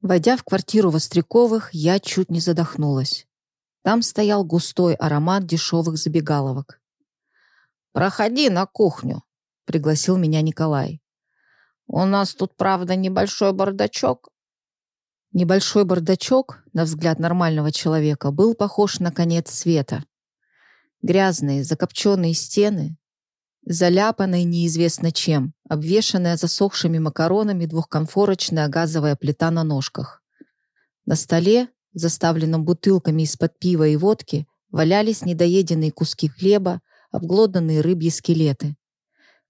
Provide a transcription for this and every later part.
Войдя в квартиру Востряковых, я чуть не задохнулась. Там стоял густой аромат дешевых забегаловок. «Проходи на кухню», — пригласил меня Николай. «У нас тут, правда, небольшой бардачок». Небольшой бардачок, на взгляд нормального человека, был похож на конец света. Грязные, закопченные стены, заляпанные неизвестно чем, обвешанная засохшими макаронами двухконфорочная газовая плита на ножках. На столе, заставленном бутылками из-под пива и водки, валялись недоеденные куски хлеба, обглоданные рыбьи скелеты.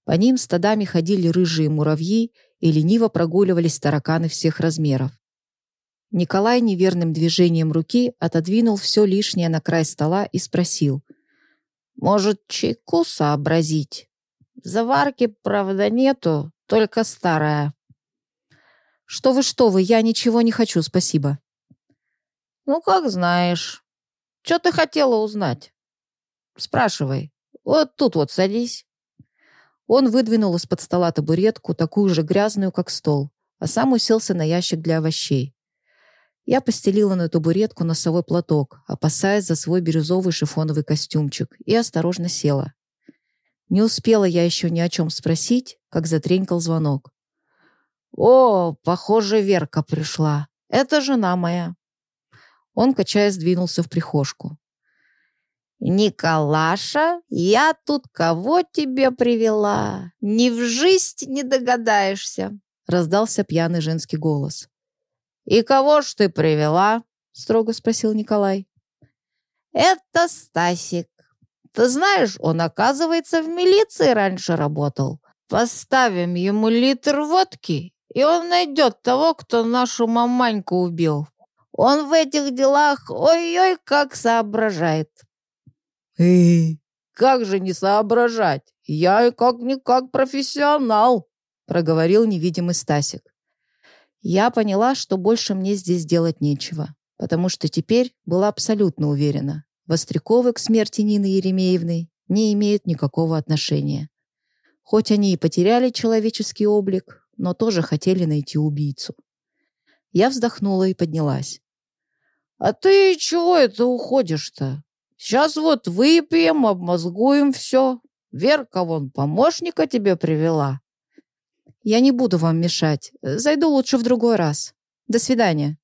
По ним стадами ходили рыжие муравьи и лениво прогуливались тараканы всех размеров. Николай неверным движением руки отодвинул все лишнее на край стола и спросил. «Может, чайку сообразить? Заварки, правда, нету, только старая». «Что вы, что вы, я ничего не хочу, спасибо». «Ну, как знаешь. Что ты хотела узнать?» «Спрашивай. Вот тут вот садись». Он выдвинул из-под стола табуретку, такую же грязную, как стол, а сам уселся на ящик для овощей. Я постелила на табуретку носовой платок, опасаясь за свой бирюзовый шифоновый костюмчик, и осторожно села. Не успела я еще ни о чем спросить, как затренькал звонок. «О, похоже, Верка пришла. Это жена моя». Он, качаясь, двинулся в прихожку. «Николаша, я тут кого тебе привела? Ни в жизнь не догадаешься!» Раздался пьяный женский голос. «И кого ж ты привела?» строго спросил Николай. «Это Стасик. Ты знаешь, он, оказывается, в милиции раньше работал. Поставим ему литр водки, и он найдет того, кто нашу маманьку убил. Он в этих делах ой-ой как соображает. «Эй, как же не соображать? Я как-никак профессионал», проговорил невидимый Стасик. Я поняла, что больше мне здесь делать нечего, потому что теперь была абсолютно уверена. Востряковы к смерти Нины Еремеевны не имеют никакого отношения. Хоть они и потеряли человеческий облик, но тоже хотели найти убийцу. Я вздохнула и поднялась. «А ты чего это уходишь-то? Сейчас вот выпьем, обмозгуем все. Верка вон помощника тебе привела. Я не буду вам мешать. Зайду лучше в другой раз. До свидания.